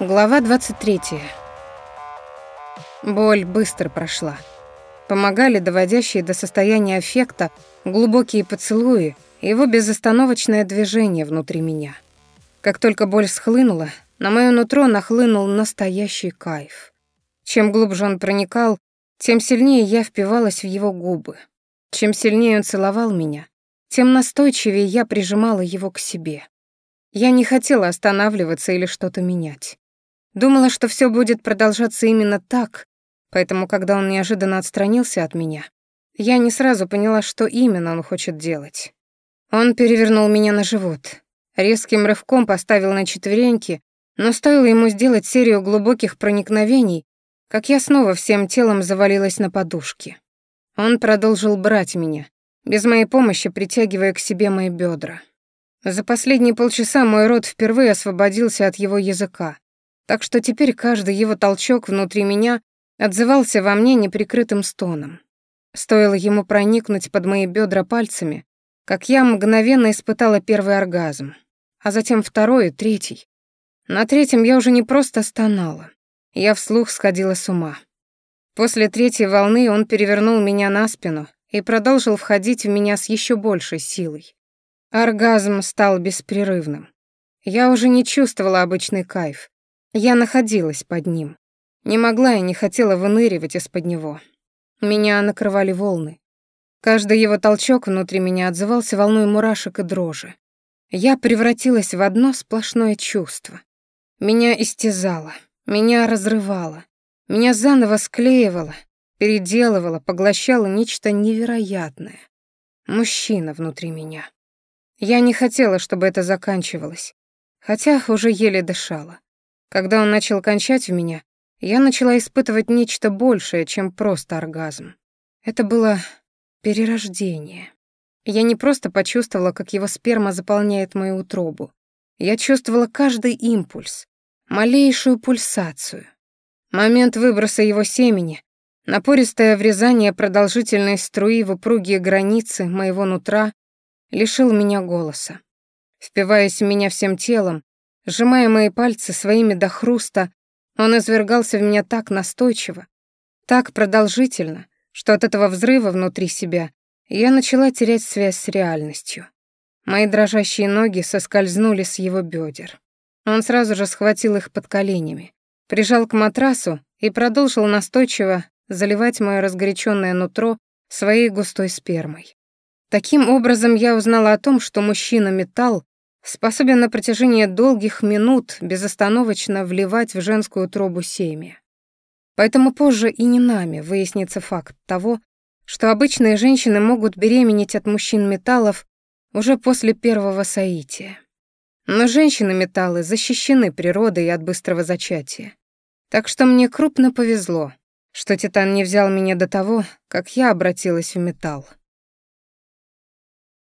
Глава 23. Боль быстро прошла. Помогали доводящие до состояния аффекта глубокие поцелуи и его безостановочное движение внутри меня. Как только боль схлынула, на моё нутро нахлынул настоящий кайф. Чем глубже он проникал, тем сильнее я впивалась в его губы. Чем сильнее он целовал меня, тем настойчивее я прижимала его к себе. Я не хотела останавливаться или что-то менять. Думала, что все будет продолжаться именно так, поэтому, когда он неожиданно отстранился от меня, я не сразу поняла, что именно он хочет делать. Он перевернул меня на живот, резким рывком поставил на четвереньки, но стоило ему сделать серию глубоких проникновений, как я снова всем телом завалилась на подушке. Он продолжил брать меня, без моей помощи притягивая к себе мои бедра. За последние полчаса мой рот впервые освободился от его языка, так что теперь каждый его толчок внутри меня отзывался во мне неприкрытым стоном. Стоило ему проникнуть под мои бедра пальцами, как я мгновенно испытала первый оргазм, а затем второй и третий. На третьем я уже не просто стонала, я вслух сходила с ума. После третьей волны он перевернул меня на спину и продолжил входить в меня с еще большей силой. Оргазм стал беспрерывным. Я уже не чувствовала обычный кайф. Я находилась под ним. Не могла и не хотела выныривать из-под него. Меня накрывали волны. Каждый его толчок внутри меня отзывался волной мурашек и дрожи. Я превратилась в одно сплошное чувство. Меня истязало, меня разрывало, меня заново склеивало, переделывало, поглощало нечто невероятное. Мужчина внутри меня. Я не хотела, чтобы это заканчивалось, хотя уже еле дышала. Когда он начал кончать в меня, я начала испытывать нечто большее, чем просто оргазм. Это было перерождение. Я не просто почувствовала, как его сперма заполняет мою утробу. Я чувствовала каждый импульс, малейшую пульсацию. Момент выброса его семени, напористое врезание продолжительной струи в упругие границы моего нутра лишил меня голоса. Впиваясь в меня всем телом, сжимая пальцы своими до хруста, он извергался в меня так настойчиво, так продолжительно, что от этого взрыва внутри себя я начала терять связь с реальностью. Мои дрожащие ноги соскользнули с его бедер. Он сразу же схватил их под коленями, прижал к матрасу и продолжил настойчиво заливать мое разгоряченное нутро своей густой спермой. Таким образом, я узнала о том, что мужчина-металл Способен на протяжении долгих минут безостановочно вливать в женскую трубу семя. Поэтому позже и не нами выяснится факт того, что обычные женщины могут беременеть от мужчин металлов уже после первого соития. Но женщины-металлы защищены природой от быстрого зачатия. Так что мне крупно повезло, что Титан не взял меня до того, как я обратилась в металл.